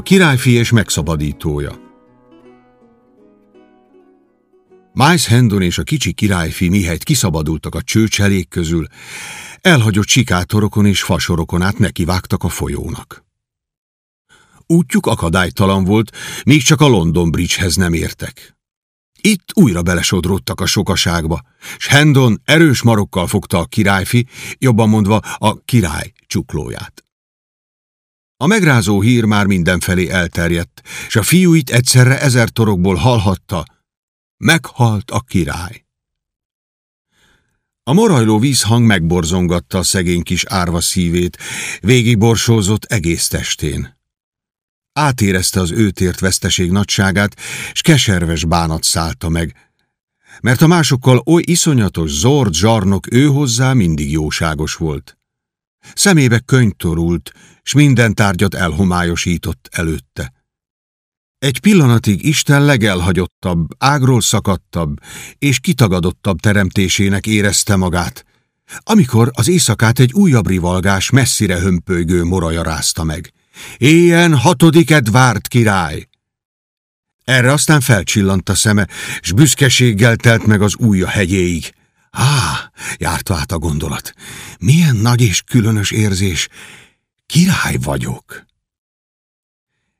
A királyfi és megszabadítója Mice Hendon és a kicsi királyfi mihelyt kiszabadultak a csőcselék közül, elhagyott sikátorokon és fasorokon át nekivágtak a folyónak. Útjuk akadálytalan volt, még csak a London Bridgehez nem értek. Itt újra belesodródtak a sokaságba, s Hendon erős marokkal fogta a királyfi, jobban mondva a király csuklóját. A megrázó hír már mindenfelé elterjedt, és a fiúit egyszerre ezer torokból hallhatta, meghalt a király. A morajló vízhang megborzongatta a szegény kis árva szívét, végigborsózott egész testén. Átérezte az őt ért veszteség nagyságát, s keserves bánat szállta meg, mert a másokkal oly iszonyatos, zord zsarnok ő hozzá mindig jóságos volt. Szemébe könyv torult, s minden tárgyat elhomályosított előtte. Egy pillanatig Isten legelhagyottabb, ágról szakadtabb és kitagadottabb teremtésének érezte magát, amikor az éjszakát egy újabb rivalgás messzire hömpölygő moraja rázta meg. Éjjen hatodik Edvárd király! Erre aztán felcsillant a szeme, s büszkeséggel telt meg az újja hegyéig. Á, járt át a gondolat. Milyen nagy és különös érzés. Király vagyok.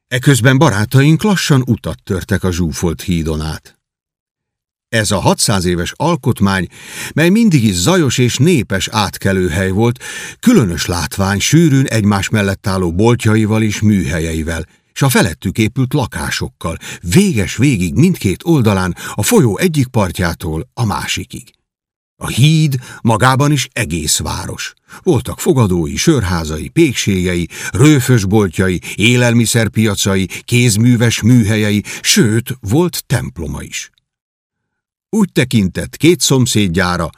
Eközben barátaink lassan utat törtek a zsúfolt hídon át. Ez a 600 éves alkotmány, mely mindig is zajos és népes átkelőhely volt, különös látvány sűrűn egymás mellett álló boltjaival és műhelyeivel, és a felettük épült lakásokkal, véges végig mindkét oldalán, a folyó egyik partjától a másikig. A híd magában is egész város. Voltak fogadói, sörházai, pékségei, rőfösboltjai, élelmiszerpiacai, kézműves műhelyei, sőt, volt temploma is. Úgy tekintett két szomszédjára,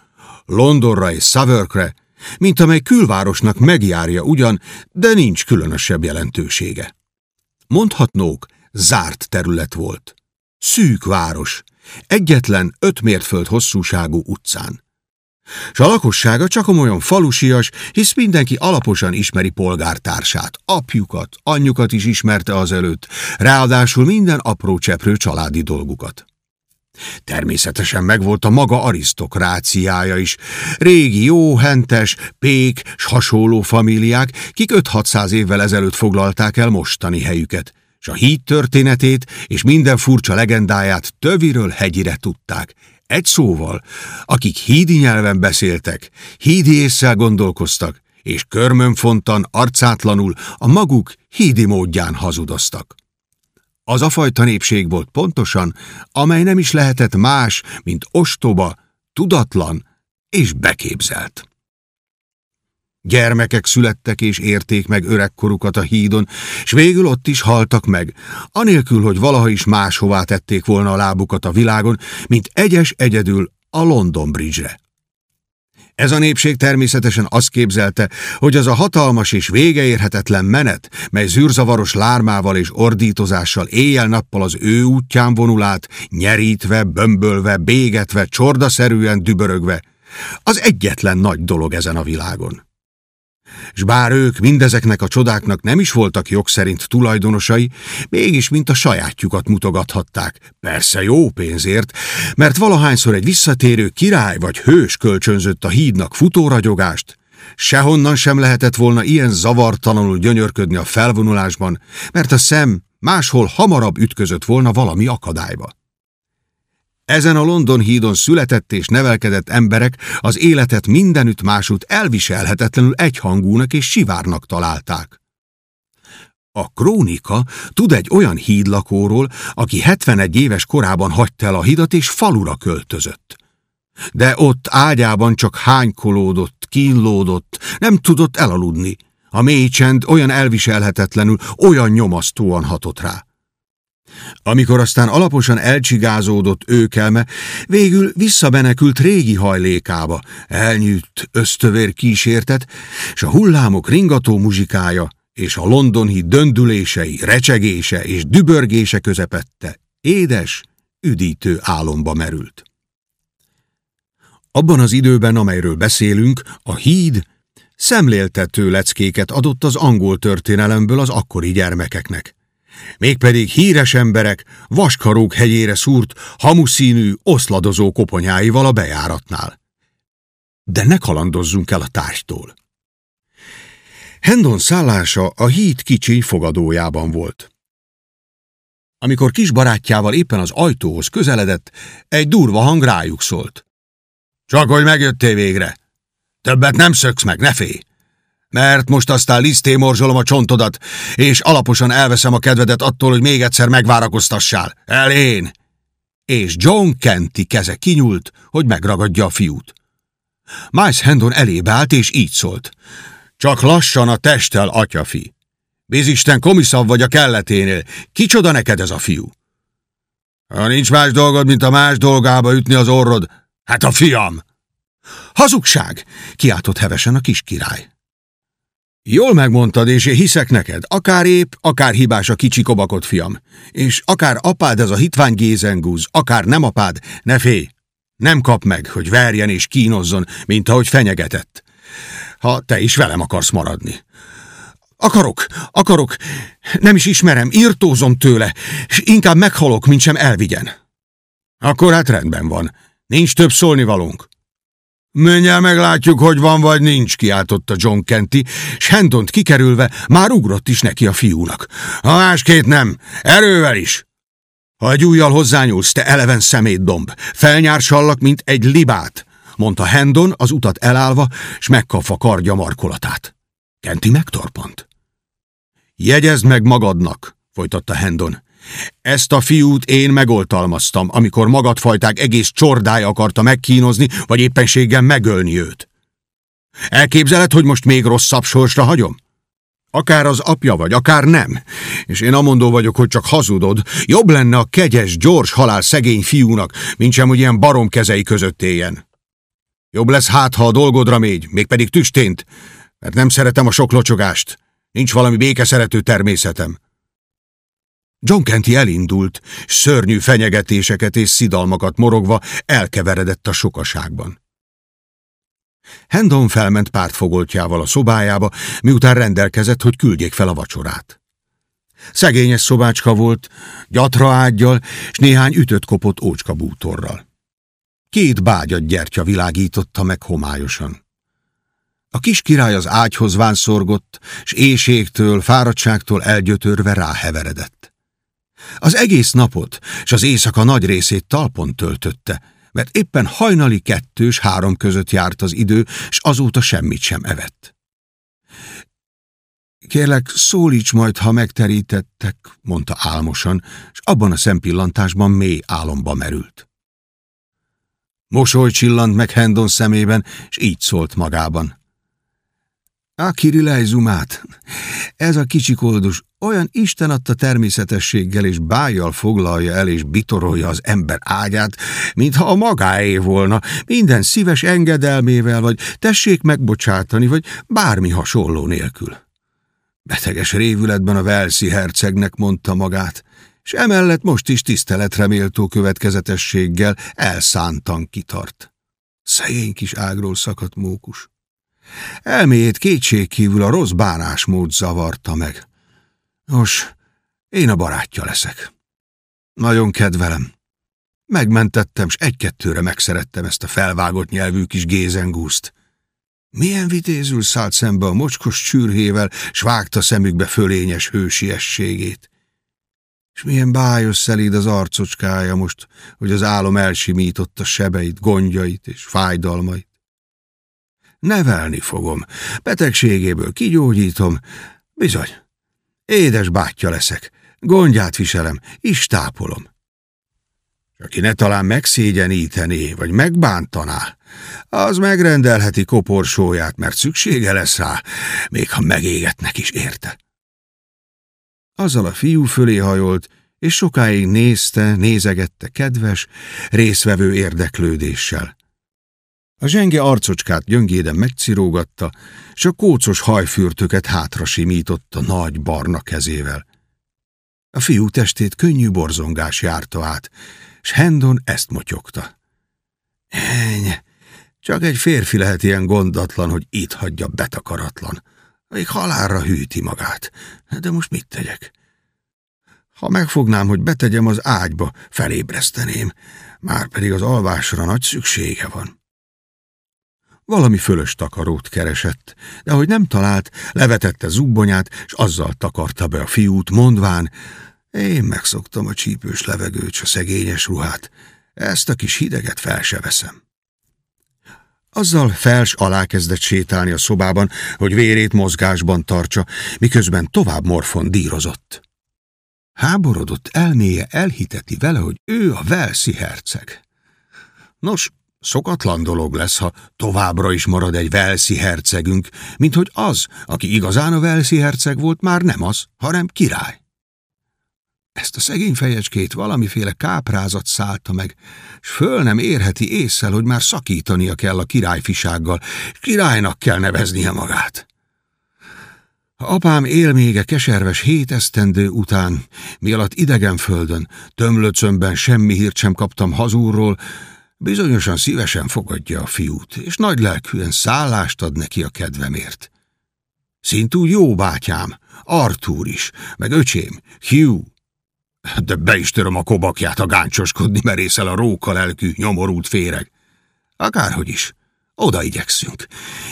Londonra és Saverkre, mint amely külvárosnak megjárja ugyan, de nincs különösebb jelentősége. Mondhatnók, zárt terület volt. Szűk város, egyetlen öt mérföld hosszúságú utcán. S a lakossága csak olyan falusias, hisz mindenki alaposan ismeri polgártársát, apjukat, anyjukat is ismerte azelőtt, ráadásul minden apró cseprő családi dolgukat. Természetesen megvolt a maga arisztokráciája is. Régi, jó, hentes, pék, s hasonló famíliák, kik 5-600 évvel ezelőtt foglalták el mostani helyüket, s a híd történetét és minden furcsa legendáját töviről hegyire tudták. Egy szóval, akik hídi nyelven beszéltek, hídi észsel gondolkoztak, és körmönfontan, arcátlanul a maguk hídi módján hazudoztak. Az a fajta népség volt pontosan, amely nem is lehetett más, mint ostoba, tudatlan és beképzelt. Gyermekek születtek és érték meg öregkorukat a hídon, s végül ott is haltak meg, anélkül, hogy valaha is máshová tették volna a lábukat a világon, mint egyes egyedül a London Bridge-re. Ez a népség természetesen azt képzelte, hogy az a hatalmas és végeérhetetlen menet, mely zűrzavaros lármával és ordítozással éjjel-nappal az ő útján vonul át, nyerítve, bömbölve, bégetve, csordaszerűen dübörögve, az egyetlen nagy dolog ezen a világon. S bár ők mindezeknek a csodáknak nem is voltak jogszerint tulajdonosai, mégis mint a sajátjukat mutogathatták, persze jó pénzért, mert valahányszor egy visszatérő király vagy hős kölcsönzött a hídnak futóragyogást, sehonnan sem lehetett volna ilyen zavartalanul gyönyörködni a felvonulásban, mert a szem máshol hamarabb ütközött volna valami akadályba. Ezen a London hídon született és nevelkedett emberek az életet mindenütt másút elviselhetetlenül egyhangúnak és sivárnak találták. A krónika tud egy olyan hídlakóról, aki 71 éves korában hagyta el a hidat és falura költözött. De ott ágyában csak hánykolódott, kínlódott, nem tudott elaludni. A mély csend olyan elviselhetetlenül, olyan nyomasztóan hatott rá. Amikor aztán alaposan elcsigázódott őkelme, végül visszabenekült régi hajlékába, elnyűtt ösztövér kísértet, és a hullámok ringató muzsikája, és a londoni döndülései, recsegése és dübörgése közepette, édes, üdítő álomba merült. Abban az időben, amelyről beszélünk, a híd szemléltető leckéket adott az angol történelemből az akkori gyermekeknek Mégpedig híres emberek vaskarók hegyére szúrt, hamuszínű, oszladozó koponyáival a bejáratnál. De ne kalandozzunk el a társtól. Hendon szállása a híd kicsi fogadójában volt. Amikor kis barátjával éppen az ajtóhoz közeledett, egy durva hang rájuk szólt. Csak hogy megjöttél végre. Többet nem szöksz meg, ne félj! Mert most aztán liszté morzsolom a csontodat, és alaposan elveszem a kedvedet attól, hogy még egyszer megvárakoztassál. Elén! És John Kenty keze kinyúlt, hogy megragadja a fiút. Miles Hendon elébe állt, és így szólt. Csak lassan a testtel, atyafi. Bizisten komiszabb vagy a kelleténél. Kicsoda neked ez a fiú? Ha nincs más dolgod, mint a más dolgába ütni az orrod, hát a fiam! Hazugság! kiáltott hevesen a kis király. Jól megmondtad, és én hiszek neked, akár épp, akár hibás a kicsi kobakot, fiam. És akár apád ez a hitvány gézengúz, akár nem apád, ne félj! Nem kap meg, hogy verjen és kínozzon, mint ahogy fenyegetett. Ha te is velem akarsz maradni. Akarok, akarok, nem is ismerem, írtózom tőle, és inkább meghalok, mint sem elvigyen. Akkor hát rendben van, nincs több szólnivalónk. El, meglátjuk, hogy van vagy nincs, kiáltotta John Kenty, s Hendont kikerülve már ugrott is neki a fiúnak. A máskét nem, erővel is. Ha egy újjal hozzányúlsz, te eleven szemétdomb, felnyársallak, mint egy libát, mondta Hendon az utat elállva, s megkapva kardja markolatát. Kenti megtorpant. Jegyezd meg magadnak, folytatta Hendon. Ezt a fiút én megoltalmaztam, amikor magadfajták egész csordája akarta megkínozni, vagy éppenséggel megölni őt. Elképzeled, hogy most még rosszabb sorsra hagyom? Akár az apja vagy, akár nem. És én amondó vagyok, hogy csak hazudod. Jobb lenne a kegyes, gyors halál szegény fiúnak, mint sem, hogy ilyen barom kezei között éljen. Jobb lesz hát, ha a dolgodra mégy, mégpedig tüstént, mert nem szeretem a sok locsogást. Nincs valami békeszerető természetem. John Kenty elindult, szörnyű fenyegetéseket és szidalmakat morogva elkeveredett a sokaságban. Hendon felment pártfogoltjával a szobájába, miután rendelkezett, hogy küldjék fel a vacsorát. Szegényes szobácska volt, gyatra ágyjal, és néhány ütött kopott ócska bútorral. Két bágyat gyertya világította meg homályosan. A kis király az ágyhoz vánszorgott, s éjségtől, fáradtságtól elgyötörve ráheveredett. Az egész napot, s az éjszaka nagy részét talpon töltötte, mert éppen hajnali kettős három között járt az idő, s azóta semmit sem evett. Kérlek, szólíts majd, ha megterítettek, mondta álmosan, és abban a szempillantásban mély álomba merült. Mosoly csillant meg Hendon szemében, és így szólt magában. Akiri Zumát, ez a kicsi koldus olyan Isten adta természetességgel és bájjal foglalja el és bitorolja az ember ágyát, mintha a magáé volna, minden szíves engedelmével, vagy tessék megbocsátani, vagy bármi hasonló nélkül. Beteges révületben a Velszi hercegnek mondta magát, és emellett most is tiszteletre méltó következetességgel elszántan kitart. Szegény kis ágról szakadt mókus. Elméjét kétségkívül a rossz bánásmód zavarta meg. Nos, én a barátja leszek. Nagyon kedvelem. Megmentettem, s egy-kettőre megszerettem ezt a felvágott nyelvű kis gézengúzt. Milyen vitézül szállt szembe a mocskos csürhével, s vágta szemükbe fölényes hősiességét. És milyen bájos szelíd az arcocskája most, hogy az álom elsimította sebeit, gondjait és fájdalmait. Nevelni fogom, betegségéből kigyógyítom, bizony, édes bátyja leszek, gondját viselem, is tápolom. Aki ne talán megszégyenítené, vagy megbántaná, az megrendelheti koporsóját, mert szüksége lesz rá, még ha megégetnek is érte. Azzal a fiú fölé hajolt, és sokáig nézte, nézegette kedves, részvevő érdeklődéssel. A zsenge arcocskát gyöngéden megcirógatta, és a kócos hajfürtöket hátra simította nagy barna kezével. A fiú testét könnyű borzongás járta át, s Hendon ezt motyogta. Eny, csak egy férfi lehet ilyen gondatlan, hogy itt hagyja betakaratlan. Még halálra hűti magát. De most mit tegyek? Ha megfognám, hogy betegyem az ágyba, felébreszteném, már pedig az alvásra nagy szüksége van. Valami fölös takarót keresett, de hogy nem talált, levetette zubbonyát, és azzal takarta be a fiút, mondván, én megszoktam a csípős levegőt, a szegényes ruhát, ezt a kis hideget fel se veszem. Azzal fels alá kezdett sétálni a szobában, hogy vérét mozgásban tartsa, miközben tovább morfon dírozott. Háborodott elméje elhiteti vele, hogy ő a Velszi herceg. Nos, szokatlan dolog lesz, ha továbbra is marad egy Velszi hercegünk, mint hogy az, aki igazán a Velszi herceg volt, már nem az, hanem király. Ezt a szegény fejecskét valamiféle káprázat szállta meg, s föl nem érheti észsel, hogy már szakítania kell a királyfisággal, királynak kell neveznie magát. Apám élmége keserves hét esztendő után, mi alatt idegen földön, tömlöcömben semmi hírt sem kaptam hazúrról, bizonyosan szívesen fogadja a fiút, és nagy lelkűen szállást ad neki a kedvemért. Szintúgy jó bátyám, Artúr is, meg öcsém, Hugh. De be is töröm a kobakját a gáncsoskodni merészel a róka lelkű, nyomorult féreg. Akárhogy is, oda igyekszünk.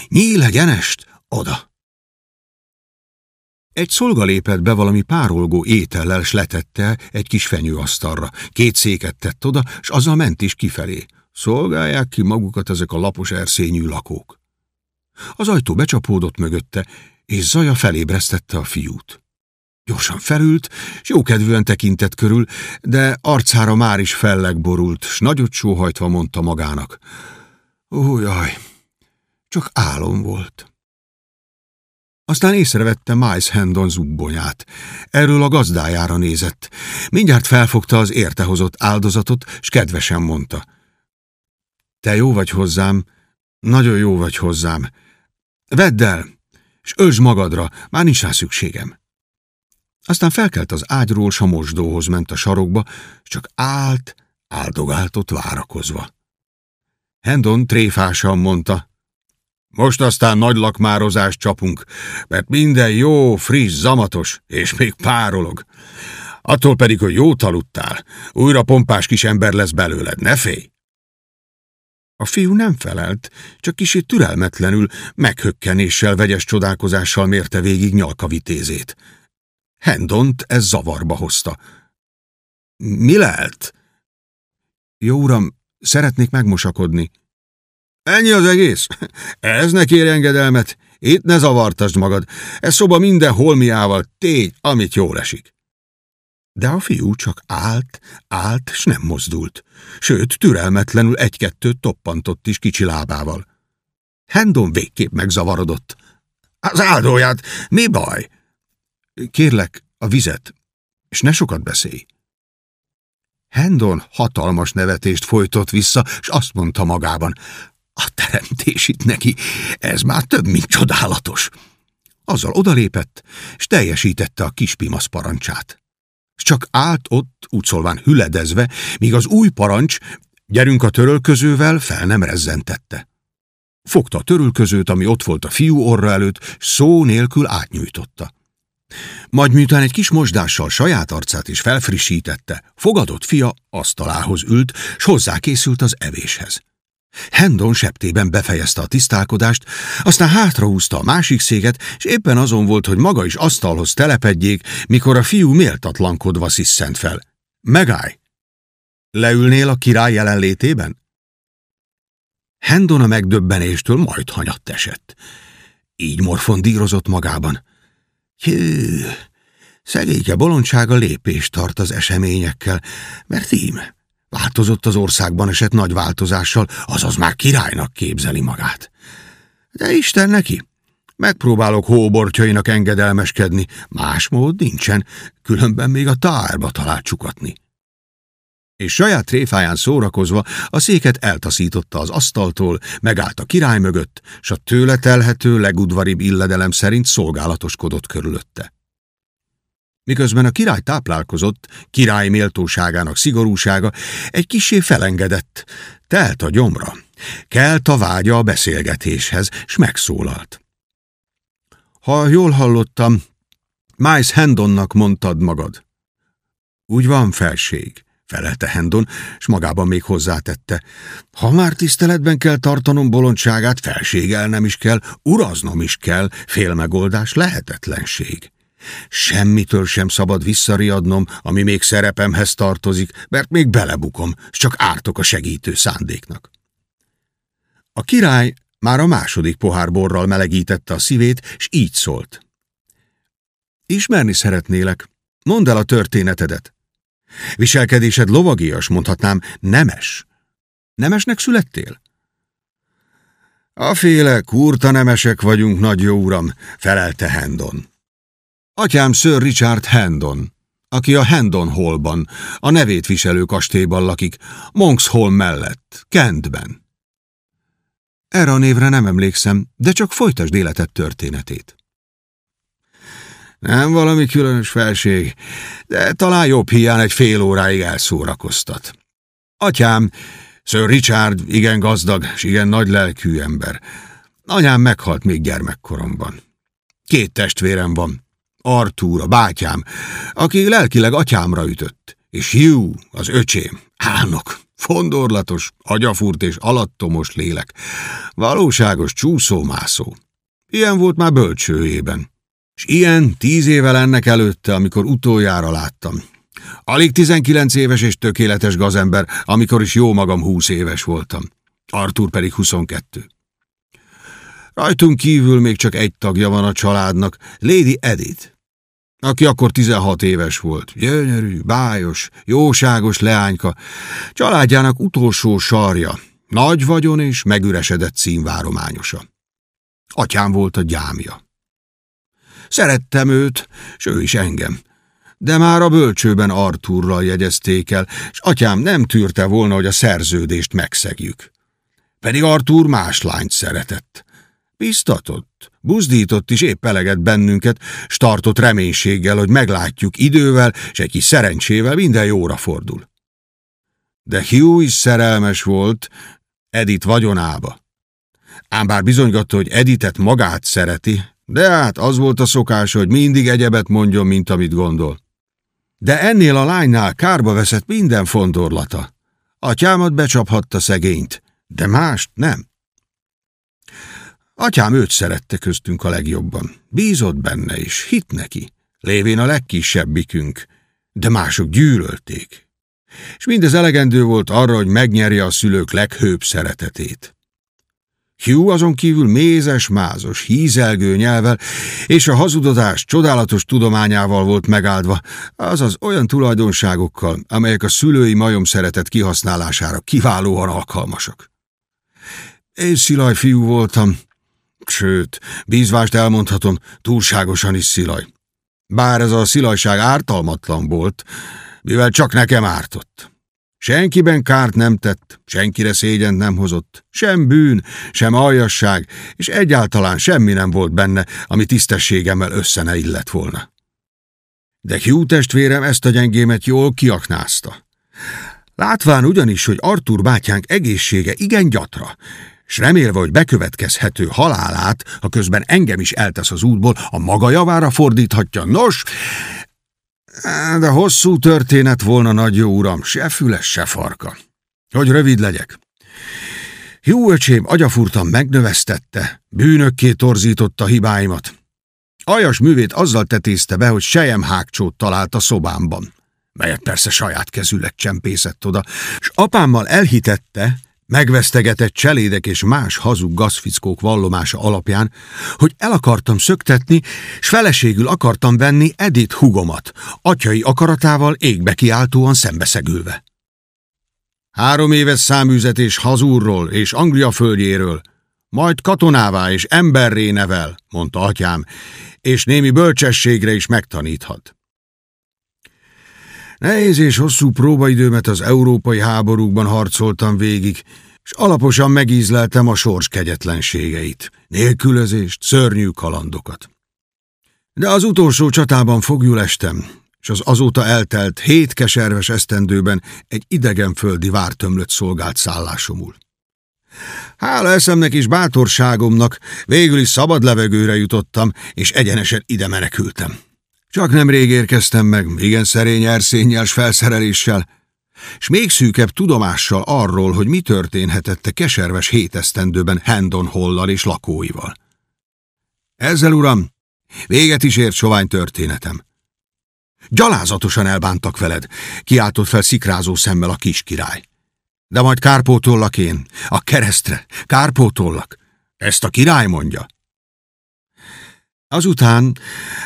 Nyíl egyenest, oda. Egy szolga lépett be valami párolgó étellel, s letette egy kis fenyőasztalra. Két széket tett oda, s azzal ment is kifelé. Szolgálják ki magukat ezek a lapos erszényű lakók. Az ajtó becsapódott mögötte, és Zaja felébresztette a fiút. Gyorsan felült, s jókedvűen tekintett körül, de arcára már is felleg borult, s nagyot sóhajtva mondta magának. Ó, jaj, csak álom volt. Aztán észrevette Miles Hendon zubbonyát. Erről a gazdájára nézett. Mindjárt felfogta az értehozott áldozatot, s kedvesen mondta. Te jó vagy hozzám, nagyon jó vagy hozzám. Vedd el, s öltsd magadra, már nincs rá szükségem. Aztán felkelt az ágyról, s a mosdóhoz ment a sarokba, csak állt, áldogáltott várakozva. Hendon tréfásan mondta, most aztán nagy lakmározást csapunk, mert minden jó, friss, zamatos, és még párolog. Attól pedig, hogy jót aludtál, újra pompás kis ember lesz belőled, ne félj! A fiú nem felelt, csak kicsit türelmetlenül, meghökkenéssel, vegyes csodálkozással mérte végig nyalkavitézét. Hendont ez zavarba hozta. Mi lehet? Jó uram, szeretnék megmosakodni. Ennyi az egész? Ez ne kér engedelmet. Itt ne zavartasd magad. Ez szoba minden holmiával tégy, amit jól esik. De a fiú csak állt, állt, s nem mozdult. Sőt, türelmetlenül egy-kettőt toppantott is kicsi lábával. Hendon végképp megzavarodott. Az áldóját, mi baj? Kérlek, a vizet, és ne sokat beszélj. Hendon hatalmas nevetést folytott vissza, és azt mondta magában, a teremtés itt neki, ez már több, mint csodálatos. Azzal odalépett, és teljesítette a kispimasz parancsát. S csak állt ott, úgy szólván hüledezve, míg az új parancs, gyerünk a törölközővel, fel nem rezzentette. Fogta a törölközőt, ami ott volt a fiú orra előtt, szó nélkül átnyújtotta. Majd miután egy kis mosdással saját arcát is felfrissítette, fogadott fia asztalához ült, s hozzákészült az evéshez. Hendon septében befejezte a tisztálkodást, aztán hátrahúzta a másik széket, és éppen azon volt, hogy maga is asztalhoz telepedjék, mikor a fiú méltatlankodva sziszent fel. Megállj! Leülnél a király jelenlétében? Hendon a megdöbbenéstől majd hanyatt esett. Így morfondírozott magában. Hű, szegényke bolondsága lépést tart az eseményekkel, mert íme. Változott az országban esett nagy változással, azaz már királynak képzeli magát. De Isten neki! Megpróbálok hóbortjainak engedelmeskedni, más mód nincsen, különben még a tárba talál csukatni. És saját tréfáján szórakozva a széket eltaszította az asztaltól, megállt a király mögött, s a tőle telhető legudvaribb illedelem szerint szolgálatoskodott körülötte. Miközben a király táplálkozott, király méltóságának szigorúsága egy kisé felengedett, telt a gyomra, kelt a vágya a beszélgetéshez, s megszólalt. Ha jól hallottam, Miles Hendonnak mondtad magad. Úgy van, felség, felelte Hendon, s magában még hozzátette. Ha már tiszteletben kell tartanom bolondságát, felségelnem is kell, uraznom is kell, félmegoldás lehetetlenség. Semmitől sem szabad visszariadnom, ami még szerepemhez tartozik, mert még belebukom, s csak ártok a segítő szándéknak. A király már a második pohár borral melegítette a szívét, s így szólt. Ismerni szeretnélek. Mondd el a történetedet. Viselkedésed lovagias, mondhatnám, nemes. Nemesnek születtél? A féle kurta nemesek vagyunk, nagy jó uram, felelte Hendon. Atyám Sir Richard Hendon, aki a Hendon Hallban, a nevét viselő kastélyban lakik, Monks Hall mellett, Kentben. Erre a névre nem emlékszem, de csak folytasd életed történetét. Nem valami különös felség, de talán jobb hiány egy fél óráig elszórakoztat. Atyám, Sir Richard igen gazdag és igen nagy lelkű ember. Anyám meghalt még gyermekkoromban. Két testvérem van, Artúr, a bátyám, aki lelkileg atyámra ütött, és Hugh, az öcsém, álnok, fondorlatos, agyafúrt és alattomos lélek, valóságos csúszómászó. Ilyen volt már bölcsőjében. És ilyen tíz évvel ennek előtte, amikor utoljára láttam. Alig tizenkilenc éves és tökéletes gazember, amikor is jó magam húsz éves voltam. Artur pedig huszonkettő. Rajtunk kívül még csak egy tagja van a családnak, Lady Edith, aki akkor 16 éves volt. Gyönyörű, bájos, jóságos leányka, családjának utolsó sarja, nagy vagyon és megüresedett színvárományosa. Atyám volt a gyámja. Szerettem őt, s ő is engem. De már a bölcsőben Arturral jegyezték el, és atyám nem tűrte volna, hogy a szerződést megszegjük. Pedig Artur más lányt szeretett. Biztatott, buzdított is épp eleget bennünket, s tartott reménységgel, hogy meglátjuk idővel, s egy kis szerencsével minden jóra fordul. De Hugh is szerelmes volt Edith vagyonába. Ám bár bizonygatta, hogy Editet magát szereti, de hát az volt a szokás, hogy mindig egyebet mondjon, mint amit gondol. De ennél a lánynál kárba veszett minden fondorlata. Atyámat becsaphatta szegényt, de mást nem. Atyám őt szerette köztünk a legjobban. Bízott benne is, hit neki, lévén a legkisebbikünk, de mások gyűlölték. És mindez elegendő volt arra, hogy megnyerje a szülők leghőbb szeretetét. Hugh azon kívül mézes, mázos, hízelgő nyelvel és a hazudozás csodálatos tudományával volt megáldva, azaz olyan tulajdonságokkal, amelyek a szülői majom szeretet kihasználására kiválóan alkalmasak. Én szilaj fiú voltam, sőt, bízvást elmondhatom, túlságosan is szilaj. Bár ez a szilajság ártalmatlan volt, mivel csak nekem ártott. Senkiben kárt nem tett, senkire szégyent nem hozott, sem bűn, sem aljasság, és egyáltalán semmi nem volt benne, ami tisztességemmel össze ne illett volna. De Hugh testvérem ezt a gyengémet jól kiaknázta. Látván ugyanis, hogy Artur bátyánk egészsége igen gyatra, s remélve, hogy bekövetkezhető halálát, ha közben engem is eltesz az útból, a maga javára fordíthatja. Nos, de hosszú történet volna, nagy jó uram, se füles, se farka. Hogy rövid legyek. Jó öcsém agyafurtan megnövesztette, bűnökké torzította hibáimat. Ajas művét azzal tetézte be, hogy sejem hágcsót talált a szobámban, melyet persze saját kezüleg csempészett oda, s apámmal elhitette, megvesztegetett cselédek és más hazug gazfickók vallomása alapján, hogy el akartam szöktetni, s feleségül akartam venni Edith hugomat, atyai akaratával égbe kiáltóan szembeszegülve. Három éves száműzetés hazúrról és Anglia földjéről, majd katonává és emberré nevel, mondta atyám, és némi bölcsességre is megtaníthat. Nehéz és hosszú próbaidőmet az európai háborúkban harcoltam végig, és alaposan megízleltem a sors kegyetlenségeit, nélkülözést, szörnyű kalandokat. De az utolsó csatában fogjul estem, és az azóta eltelt hét keserves esztendőben egy idegenföldi vártömlött szolgált szállásomul. Hála eszemnek és bátorságomnak végül is szabad levegőre jutottam, és egyenesen ide menekültem. Csak nem rég érkeztem meg, igen szerény erszényel s felszereléssel, s még szűkebb tudomással arról, hogy mi történhetett a keserves hétesztendőben Hendon Hollal és lakóival. Ezzel, uram, véget is ért sovány történetem. Gyalázatosan elbántak veled, kiáltott fel szikrázó szemmel a kis király. De majd kárpótollak én, a keresztre, kárpótollak. Ezt a király mondja. Azután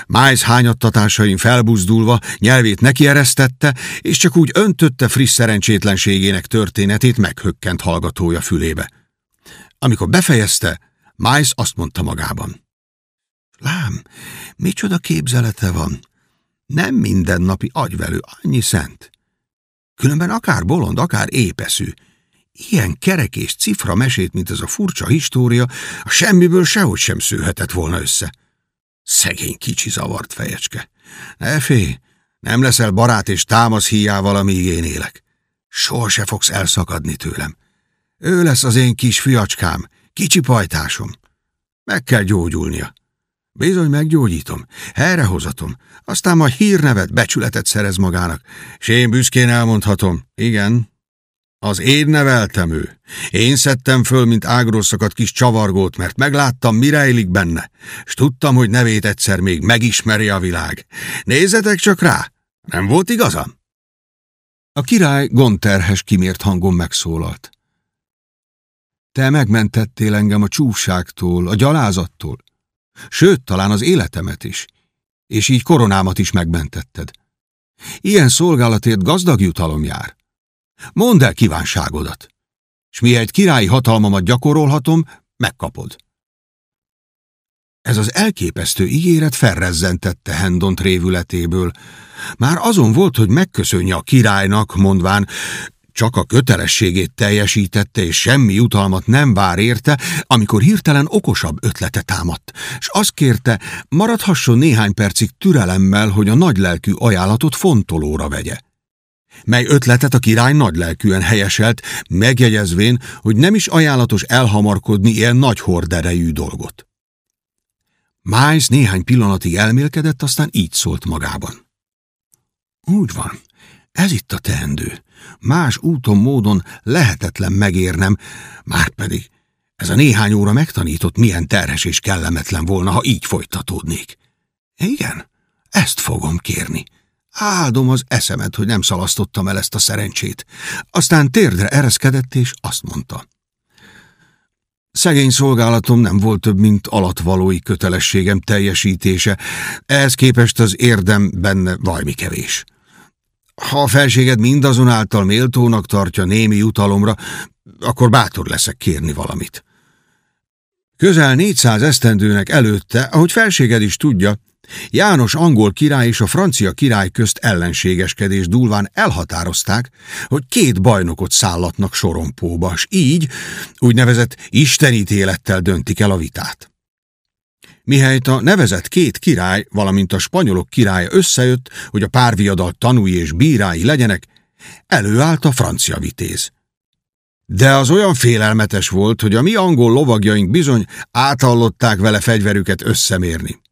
Miles hányattatásain felbuzdulva nyelvét nekieresztette, és csak úgy öntötte friss szerencsétlenségének történetét meghökkent hallgatója fülébe. Amikor befejezte, Miles azt mondta magában. Lám, micsoda képzelete van. Nem mindennapi agyvelő, annyi szent. Különben akár bolond, akár épeszű. Ilyen kerek és cifra mesét, mint ez a furcsa história, a semmiből sehogy sem szőhetett volna össze. Szegény kicsi zavart fejecske. Efé, nem leszel barát és támasz hiával, amíg én élek. Soha se fogsz elszakadni tőlem. Ő lesz az én kis fiacskám, kicsi pajtásom. Meg kell gyógyulnia. Bizony meggyógyítom, helyrehozatom, aztán majd hírnevet, becsületet szerez magának, és én büszkén elmondhatom, igen, az én neveltem ő. Én szedtem föl, mint ágrosszakat kis csavargót, mert megláttam, mi rejlik benne, és tudtam, hogy nevét egyszer még megismeri a világ. Nézzetek csak rá! Nem volt igazam? A király gonterhes kimért hangon megszólalt. Te megmentettél engem a csúfságtól, a gyalázattól, sőt, talán az életemet is, és így koronámat is megmentetted. Ilyen szolgálatért gazdag jutalom jár. Mondd el kívánságodat, s mi egy királyi hatalmamat gyakorolhatom, megkapod. Ez az elképesztő ígéret felrezzentette Hendont révületéből. Már azon volt, hogy megköszönje a királynak, mondván, csak a kötelességét teljesítette, és semmi jutalmat nem vár érte, amikor hirtelen okosabb ötlete támadt, és azt kérte, maradhasson néhány percig türelemmel, hogy a nagylelkű ajánlatot fontolóra vegye mely ötletet a király nagylelkűen helyeselt, megjegyezvén, hogy nem is ajánlatos elhamarkodni ilyen nagy horderejű dolgot. Miles néhány pillanatig elmélkedett, aztán így szólt magában. Úgy van, ez itt a teendő. Más úton, módon lehetetlen megérnem, márpedig ez a néhány óra megtanított, milyen terhes és kellemetlen volna, ha így folytatódnék. Igen, ezt fogom kérni. Áldom az eszemet, hogy nem szalasztottam el ezt a szerencsét. Aztán térdre ereszkedett, és azt mondta. Szegény szolgálatom nem volt több, mint alatvalói kötelességem teljesítése, ehhez képest az érdem benne vajmi kevés. Ha a felséged mindazonáltal méltónak tartja némi jutalomra, akkor bátor leszek kérni valamit. Közel 400 esztendőnek előtte, ahogy felséged is tudja, János angol király és a francia király közt ellenségeskedés dúlván elhatározták, hogy két bajnokot szállatnak sorompóba, s így úgynevezett istenítélettel döntik el a vitát. Mihelyt a nevezett két király, valamint a spanyolok királya összejött, hogy a párviadal tanúi és bírái legyenek, előállt a francia vitéz. De az olyan félelmetes volt, hogy a mi angol lovagjaink bizony átallották vele fegyverüket összemérni.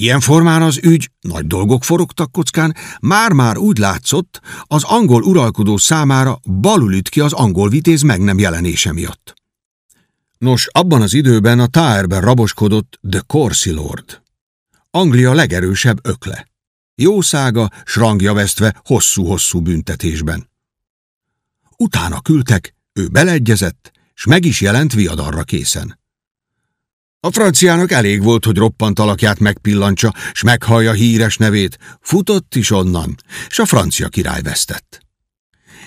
Ilyen formán az ügy, nagy dolgok forogtak kockán, már-már úgy látszott, az angol uralkodó számára balul üt ki az angol vitéz meg nem jelenése miatt. Nos, abban az időben a Táerben raboskodott The Corsi Lord. Anglia legerősebb ökle. Jószága, srangja vesztve hosszú-hosszú büntetésben. Utána küldtek, ő beleegyezett, s meg is jelent viadarra készen. A franciának elég volt, hogy roppant alakját megpillantsa, s meghallja híres nevét, futott is onnan, s a francia király vesztett.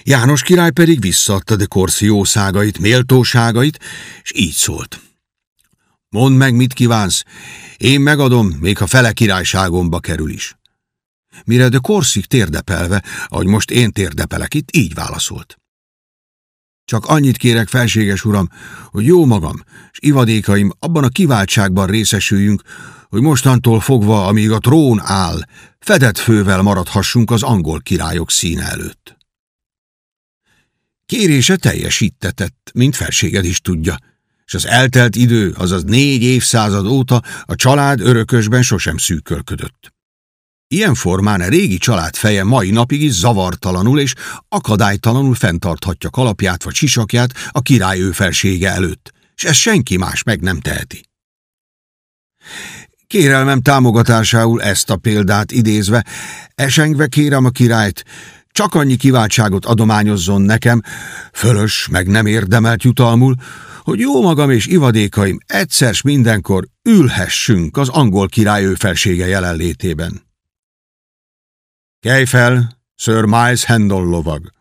János király pedig visszaadta de Corsi jószágait, méltóságait, és így szólt. Mondd meg, mit kívánsz, én megadom, még ha fele királyságomba kerül is. Mire de Korszik térdepelve, ahogy most én térdepelek itt, így válaszolt. Csak annyit kérek, felséges uram, hogy jó magam és ivadékaim abban a kiváltságban részesüljünk, hogy mostantól fogva, amíg a trón áll, fedett fővel maradhassunk az angol királyok színe előtt. Kérése teljesítetett, mint felséged is tudja, és az eltelt idő, azaz négy évszázad óta a család örökösben sosem szűkölködött. Ilyen formán a régi család feje mai napig is zavartalanul és akadálytalanul fenntarthatja kalapját vagy sisakját a király ő felsége előtt, és ezt senki más meg nem teheti. Kérelmem támogatásául ezt a példát idézve, esengve kérem a királyt, csak annyi kiváltságot adományozzon nekem, fölös meg nem érdemelt jutalmul, hogy jó magam és ivadékaim egyszer s mindenkor ülhessünk az angol király ő felsége jelenlétében. Kelj fel, Sir Miles Hendon lovag!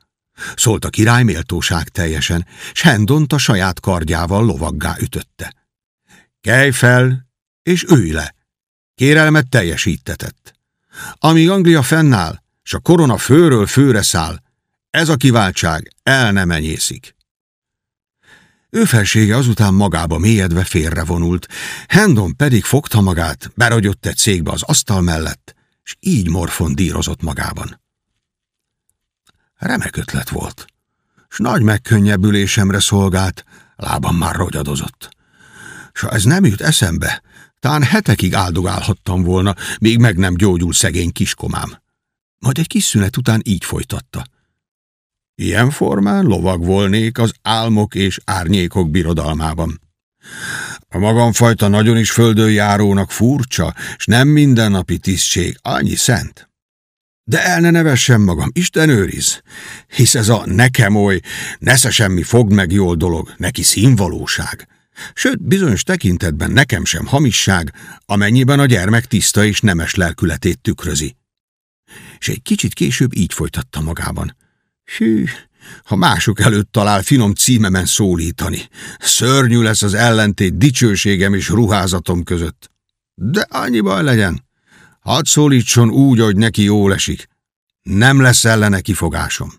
Szólt a király méltóság teljesen, s Hendont a saját kardjával lovaggá ütötte. Kelj fel, és ülj le! Kérelmet teljesítetett. Amíg Anglia fennáll, s a korona főről főre száll, ez a kiváltság el nem enyészik. Ő felsége azután magába mélyedve félrevonult, Hendon pedig fogta magát, beragyott egy székbe az asztal mellett, és így morfondírozott magában. Remek ötlet volt, s nagy megkönnyebbülésemre szolgált, lábam már rogyadozott. S ha ez nem jut eszembe, tán hetekig áldogálhattam volna, még meg nem gyógyul szegény kiskomám. Majd egy kis szünet után így folytatta. Ilyen formán lovag volnék az álmok és árnyékok birodalmában. A magamfajta nagyon is földön járónak furcsa, s nem mindennapi tisztség, annyi szent. De el ne nevessem magam, Isten őriz, hisz ez a nekem oly, nesze semmi fog meg jól dolog, neki színvalóság. Sőt, bizonyos tekintetben nekem sem hamisság, amennyiben a gyermek tiszta és nemes lelkületét tükrözi. És egy kicsit később így folytatta magában. Hű, ha mások előtt talál finom címemen szólítani. Szörnyű lesz az ellentét dicsőségem és ruházatom között. De annyi baj legyen. Hadd szólítson úgy, hogy neki jól esik. Nem lesz ellene kifogásom.